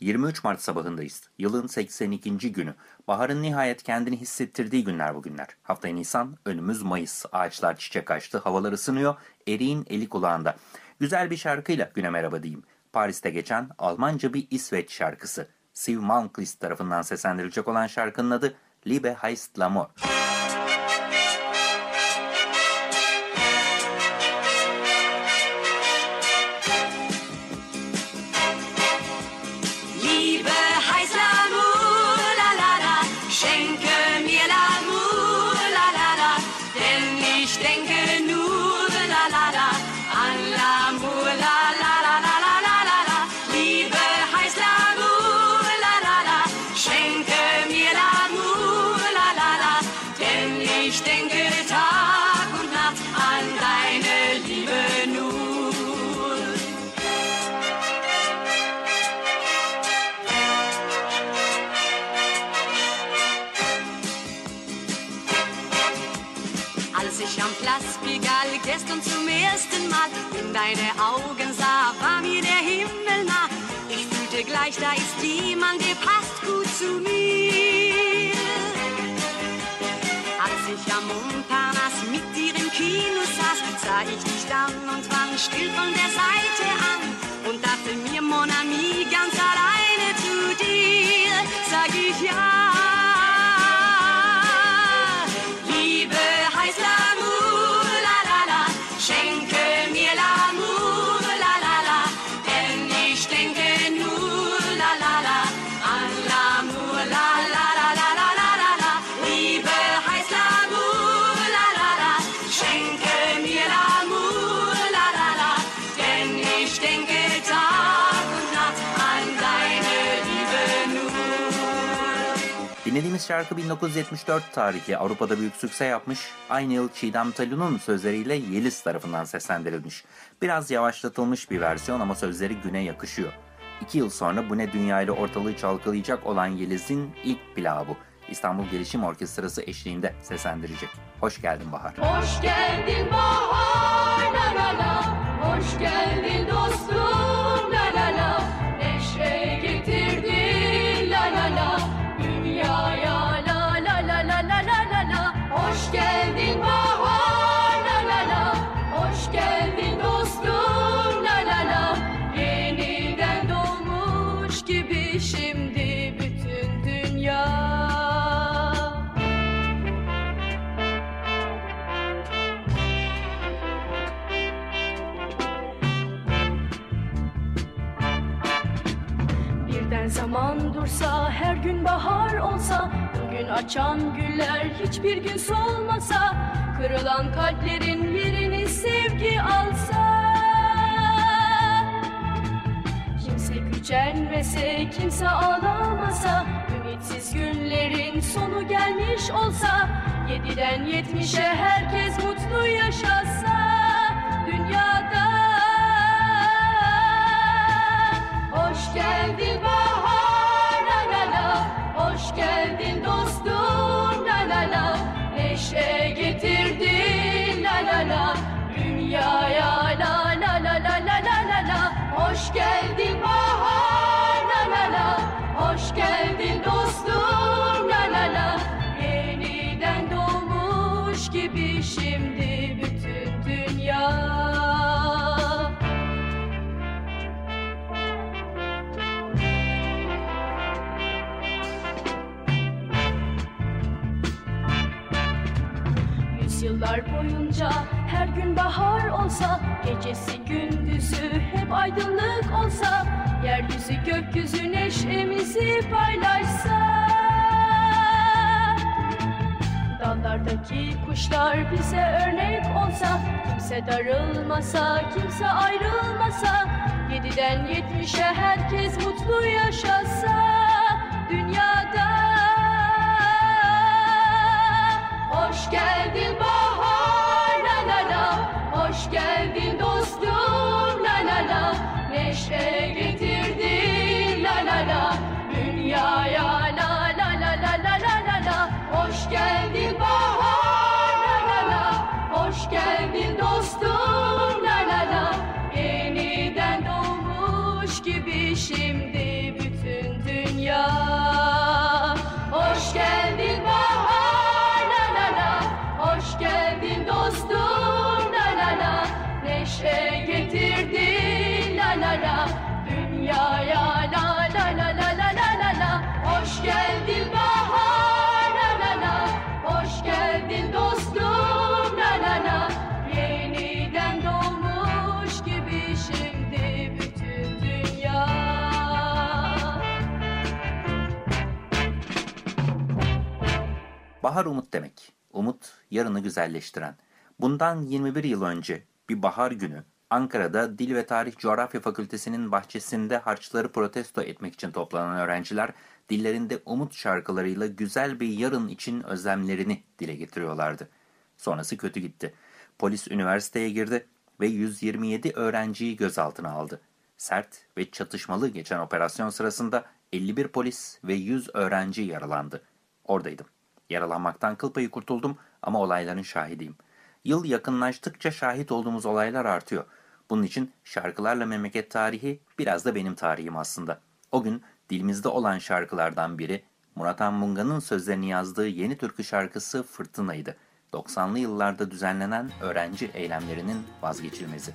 23 Mart sabahındayız. Yılın 82. günü. Baharın nihayet kendini hissettirdiği günler bugünler. Haftaya Nisan, önümüz Mayıs. Ağaçlar çiçek açtı, havalar ısınıyor. Eriğin eli kulağında. Güzel bir şarkıyla güne merhaba diyeyim. Paris'te geçen Almanca bir İsveç şarkısı. Siv Malmquist tarafından seslendirilecek olan şarkının adı Liebe heißt l'Amour. Deine Augen sah, war mir der Himmel nah. Ich fühlte gleich, da ist jemand, der passt gut zu mir. Als ich am Montparnasse mit dir im Kino saß, sah ich dich dann und fang still von der Seite an şarkı 1974 tarihi Avrupa'da büyük sükse yapmış. Aynı yıl Çiğdem Talun'un sözleriyle Yeliz tarafından seslendirilmiş. Biraz yavaşlatılmış bir versiyon ama sözleri güne yakışıyor. İki yıl sonra Bu Ne Dünya ile ortalığı çalkalayacak olan Yeliz'in ilk plağı bu. İstanbul Gelişim Orkestrası eşliğinde seslendirecek. Hoş geldin Bahar. Hoş geldin Bahar, la la la. Hoş geldin dostum, gün bahar olsa, bugün açan güller hiçbir gün solmasa, kırılan kalplerin yerini sevgi alsa. Kimse gücenmese, kimse ağlamasa, ümitsiz günlerin sonu gelmiş olsa, yediden yetmişe herkes mutlu yaşasa, yağmur olsa Gecesi gündüzü hep aydınlık olsa Yeryüzü gökyüzü neşemizi paylaşsa. Dallardaki kuşlar bize örnek olsa Kimse darılmasa, kimse ayrılmasa Yediden yetmişe herkes mutlu yaşasa. Dünyada Hoş geldin Bahar umut demek. Umut yarını güzelleştiren. Bundan 21 yıl önce bir bahar günü Ankara'da Dil ve Tarih Coğrafya Fakültesinin bahçesinde harçları protesto etmek için toplanan öğrenciler dillerinde umut şarkılarıyla güzel bir yarın için özlemlerini dile getiriyorlardı. Sonrası kötü gitti. Polis üniversiteye girdi ve 127 öğrenciyi gözaltına aldı. Sert ve çatışmalı geçen operasyon sırasında 51 polis ve 100 öğrenci yaralandı. Oradaydım. Yaralanmaktan kıl payı kurtuldum ama olayların şahidiyim. Yıl yakınlaştıkça şahit olduğumuz olaylar artıyor. Bunun için şarkılarla memleket tarihi biraz da benim tarihim aslında. O gün dilimizde olan şarkılardan biri Murat Anmunga'nın sözlerini yazdığı yeni türkü şarkısı Fırtına'ydı. 90'lı yıllarda düzenlenen öğrenci eylemlerinin vazgeçilmezi.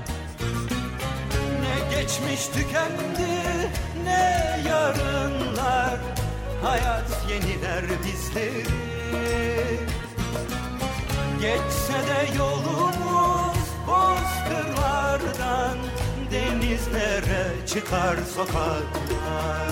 geçmiş tükendi ne yarınlar? Hayat yeniler bizleri. Geçse de yolumuz bozkırlardan Denizlere çıkar sokaklar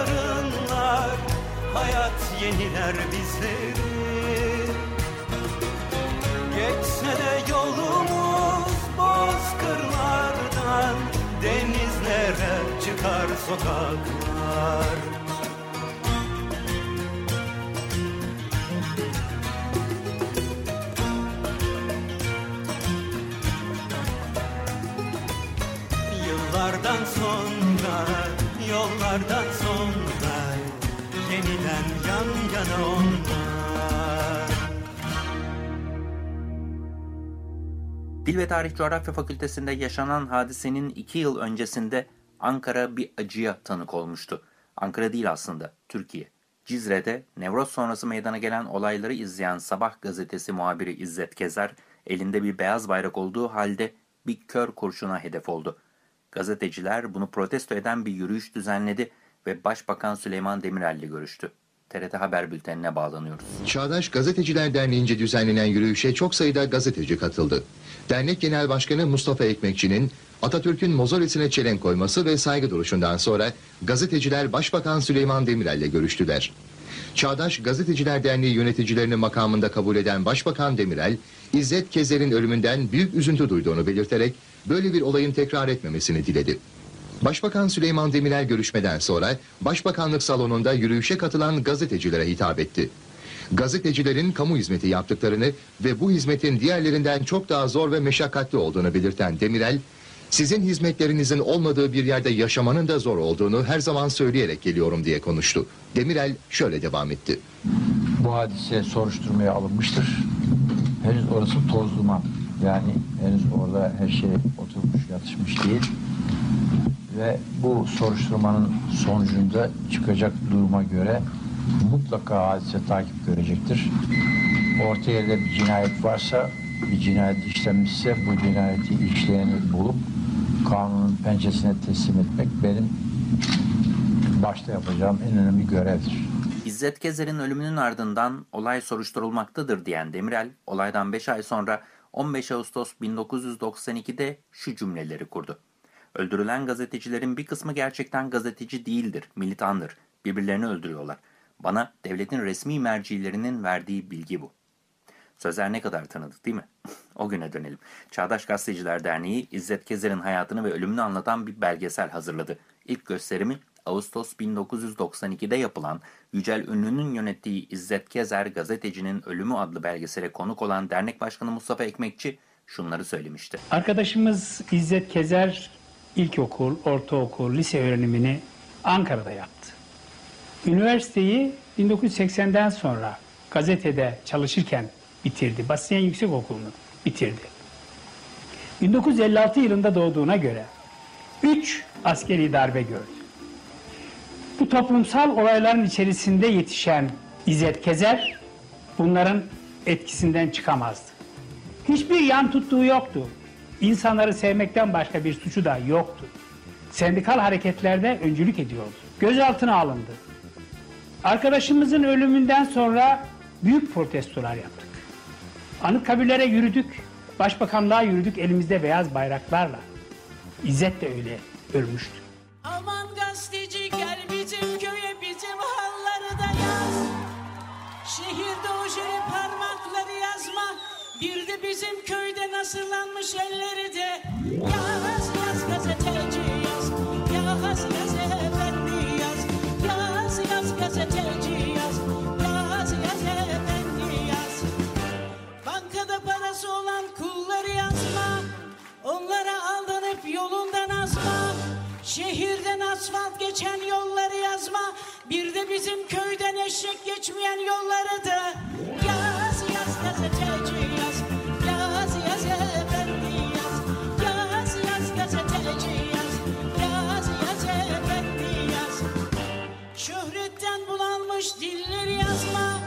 yarınlar Hayat yeniler bizleri. Geçse de yolumuz bozkırlardan Denizlere çıkar sokaklar. Yıllardan sonra, yollardan sonra Yeniden yan yana onlar Dil ve Tarih Coğrafya Fakültesinde yaşanan hadisenin iki yıl öncesinde Ankara bir acıya tanık olmuştu. Ankara değil aslında, Türkiye. Cizre'de nevroz sonrası meydana gelen olayları izleyen Sabah gazetesi muhabiri İzzet Kezer, elinde bir beyaz bayrak olduğu halde bir kör kurşuna hedef oldu. Gazeteciler bunu protesto eden bir yürüyüş düzenledi ve Başbakan Süleyman Demirel ile görüştü. TRT Haber Bülteni'ne bağlanıyoruz. Çağdaş Gazeteciler Derneği'nce düzenlenen yürüyüşe çok sayıda gazeteci katıldı. Dernek Genel Başkanı Mustafa Ekmekçi'nin Atatürk'ün mozolesine çelenk koyması ve saygı duruşundan sonra gazeteciler Başbakan Süleyman Demirel ile görüştüler. Çağdaş Gazeteciler Derneği yöneticilerini makamında kabul eden Başbakan Demirel, İzzet Kezer'in ölümünden büyük üzüntü duyduğunu belirterek böyle bir olayın tekrar etmemesini diledi. Başbakan Süleyman Demirel görüşmeden sonra Başbakanlık salonunda yürüyüşe katılan gazetecilere hitap etti. Gazetecilerin kamu hizmeti yaptıklarını ve bu hizmetin diğerlerinden çok daha zor ve meşakkatli olduğunu belirten Demirel, sizin hizmetlerinizin olmadığı bir yerde yaşamanın da zor olduğunu her zaman söyleyerek geliyorum diye konuştu. Demirel şöyle devam etti. Bu hadise soruşturmaya alınmıştır. Henüz orası toz duman. Yani henüz orada her şey oturmuş yatışmış değil. Ve bu soruşturmanın sonucunda çıkacak duruma göre mutlaka hadise takip görecektir. Orta yerde bir cinayet varsa, bir cinayet işlenmişse bu cinayeti işleyeni bulup kanunun pençesine teslim etmek benim başta yapacağım en önemli görevdir. İzzet Kezer'in ölümünün ardından olay soruşturulmaktadır diyen Demirel, olaydan 5 ay sonra 15 Ağustos 1992'de şu cümleleri kurdu. Öldürülen gazetecilerin bir kısmı gerçekten gazeteci değildir, militandır. Birbirlerini öldürüyorlar. Bana devletin resmi mercilerinin verdiği bilgi bu. Sözler ne kadar tanıdık değil mi? o güne dönelim. Çağdaş Gazeteciler Derneği İzzet Kezer'in hayatını ve ölümünü anlatan bir belgesel hazırladı. İlk gösterimi Ağustos 1992'de yapılan Yücel Ünlü'nün yönettiği İzzet Kezer Gazetecinin Ölümü adlı belgesele konuk olan dernek başkanı Mustafa Ekmekçi şunları söylemişti. Arkadaşımız İzzet Kezer ilkokul, ortaokul, lise öğrenimini Ankara'da yaptı. Üniversiteyi 1980'den sonra gazetede çalışırken bitirdi. Basın Yüksek Okulu'nu bitirdi. 1956 yılında doğduğuna göre 3 askeri darbe gördü. Bu toplumsal olayların içerisinde yetişen İzzet Kezer bunların etkisinden çıkamazdı. Hiçbir yan tuttuğu yoktu. İnsanları sevmekten başka bir suçu da yoktu. Sendikal hareketlerde öncülük ediyordu. Gözaltına alındı. Arkadaşımızın ölümünden sonra büyük protestolar yaptık. Anıtkabirlere yürüdük, başbakanlığa yürüdük elimizde beyaz bayraklarla. İzzet de öyle ölmüştü. Bizim köyde nasırlanmış elleri de. Yaz yaz gazeteci yaz. Yaz yaz efendi yaz. Yaz yaz gazeteci yaz. Yaz yaz efendi yaz. Bankada parası olan kulları yazma. Onlara aldanıp yolundan azma. Şehirden asfalt geçen yolları yazma. Bir de bizim köyden eşek geçmeyen yolları da yaz bulanmış dilleri yazma.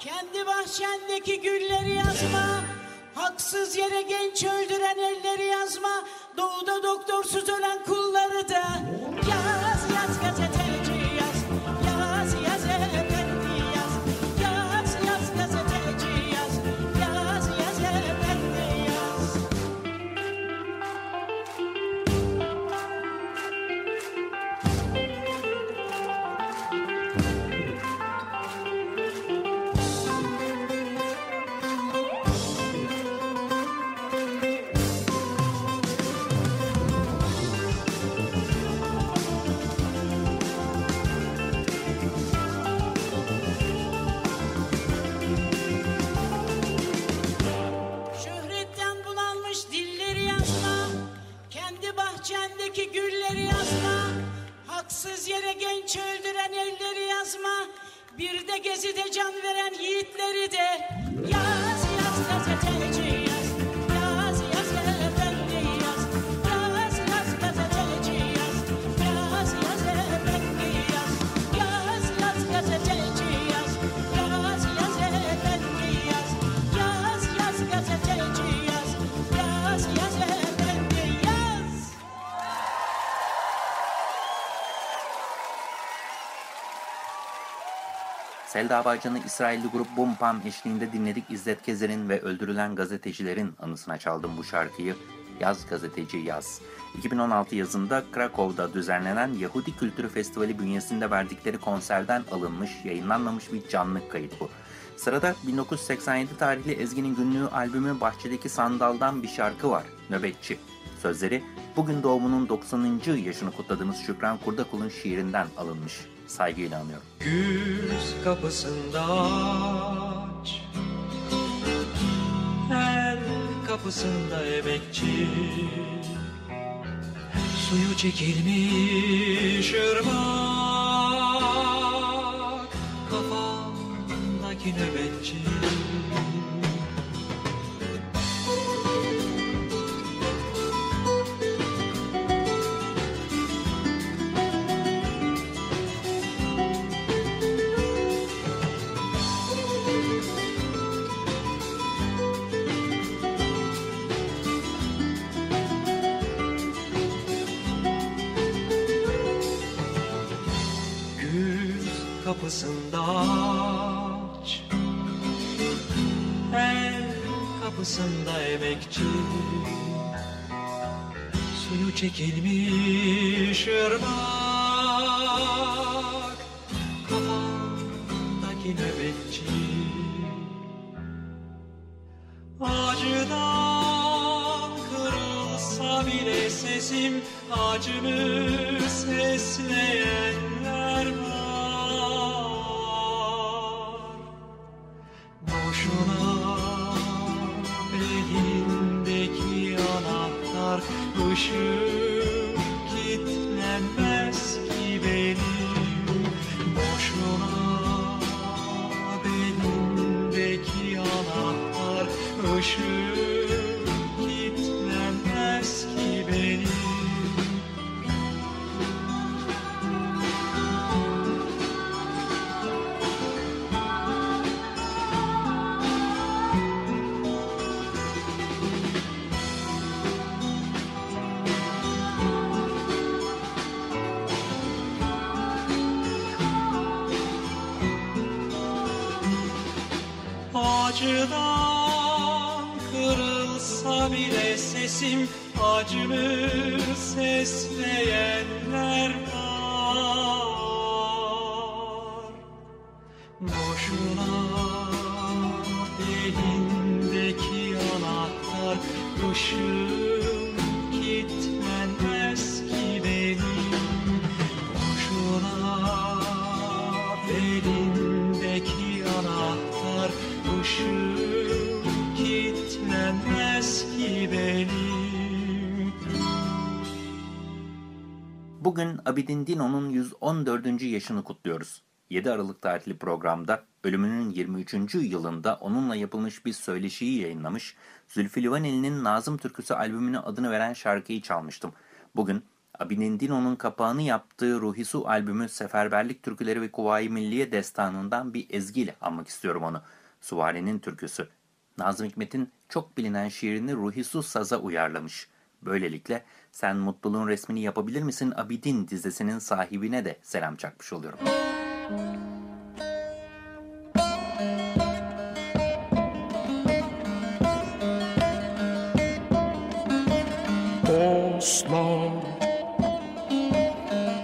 Kendi bahçendeki gülleri yazma. Haksız yere genç öldüren elleri yazma. Doğuda doktorsuz ölen kulları da yaz Bir de Bağcan'ı İsrailli grup Bum Pam eşliğinde dinledik. İzzet Kezer'in ve öldürülen gazetecilerin anısına çaldım bu şarkıyı. Yaz gazeteci yaz. 2016 yazında Krakow'da düzenlenen Yahudi Kültürü Festivali bünyesinde verdikleri konserden alınmış, yayınlanmamış bir canlı kayıt bu. Sırada 1987 tarihli Ezgi'nin günlüğü albümü Bahçedeki Sandal'dan bir şarkı var, Nöbetçi. Sözleri bugün doğumunun 90. yaşını kutladığımız Şükran Kurdakul'un şiirinden alınmış. Saygıyla anıyorum. Güz kapısında aç. Her kapısında emekçi. Suyu çekilmiş ırmak. Kafamdaki nöbetçi kapısında emekçi. Suyu çekilmiş ırmak Kafamdaki nöbetçi. Acıdan kırılsa bile sesim Acımı sesleyenler ışık kitlenmez ki benim Boşuna belindeki anahtar ışık Acıdan kırılsa bile sesim Acımı sesleyenler Bugün Abidin Dino'nun 114. yaşını kutluyoruz. 7 Aralık tarihli programda ölümünün 23. yılında onunla yapılmış bir söyleşiyi yayınlamış, Zülfü Livaneli'nin Nazım Türküsü albümüne adını veren şarkıyı çalmıştım. Bugün Abidin Dino'nun kapağını yaptığı Ruhi Su albümü Seferberlik Türküleri ve Kuvayi Milliye destanından bir ezgiyle anmak istiyorum onu. Suvari'nin türküsü. Nazım Hikmet'in çok bilinen şiirini Ruhi saza uyarlamış. Böylelikle sen mutluluğun resmini yapabilir misin Abidin dizesinin sahibine de selam çakmış oluyorum. Dostlar,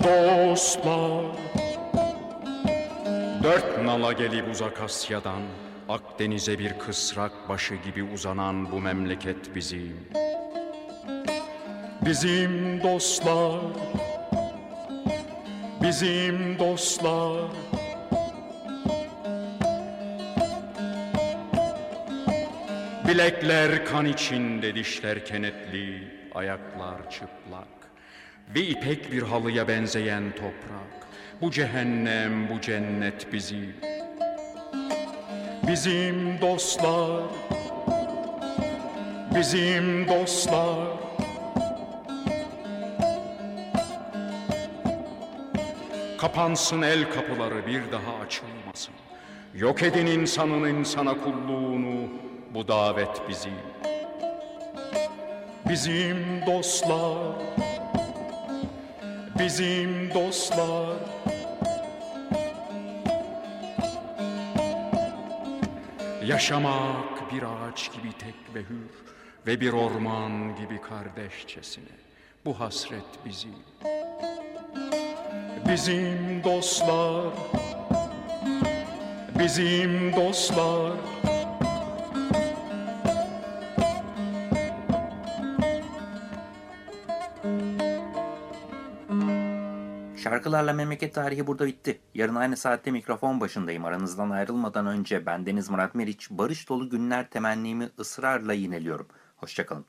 dostlar Dört nala gelip uzak Asya'dan Akdeniz'e bir kısrak başı gibi uzanan bu memleket bizim Bizim dostlar Bizim dostlar Bilekler kan içinde, dişler kenetli, ayaklar çıplak. Ve ipek bir halıya benzeyen toprak. Bu cehennem, bu cennet bizim. Bizim dostlar, bizim dostlar. Kapansın el kapıları bir daha açılmasın. Yok edin insanın insana kulluğunu, bu davet bizim. Bizim dostlar, bizim dostlar. Yaşamak bir ağaç gibi tek ve hür ve bir orman gibi kardeşçesine. Bu hasret bizim. Bizim dostlar, bizim dostlar. Şarkılarla memleket tarihi burada bitti. Yarın aynı saatte mikrofon başındayım. Aranızdan ayrılmadan önce bendeniz Murat Meriç, barış dolu günler temennimi ısrarla yineliyorum. Hoşçakalın.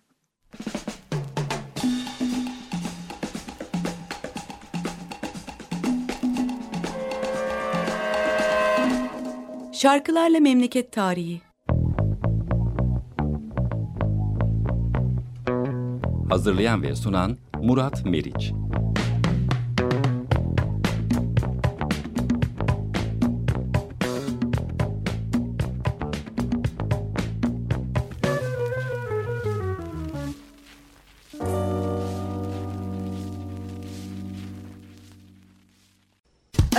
Şarkılarla memleket tarihi. Hazırlayan ve sunan Murat Meriç.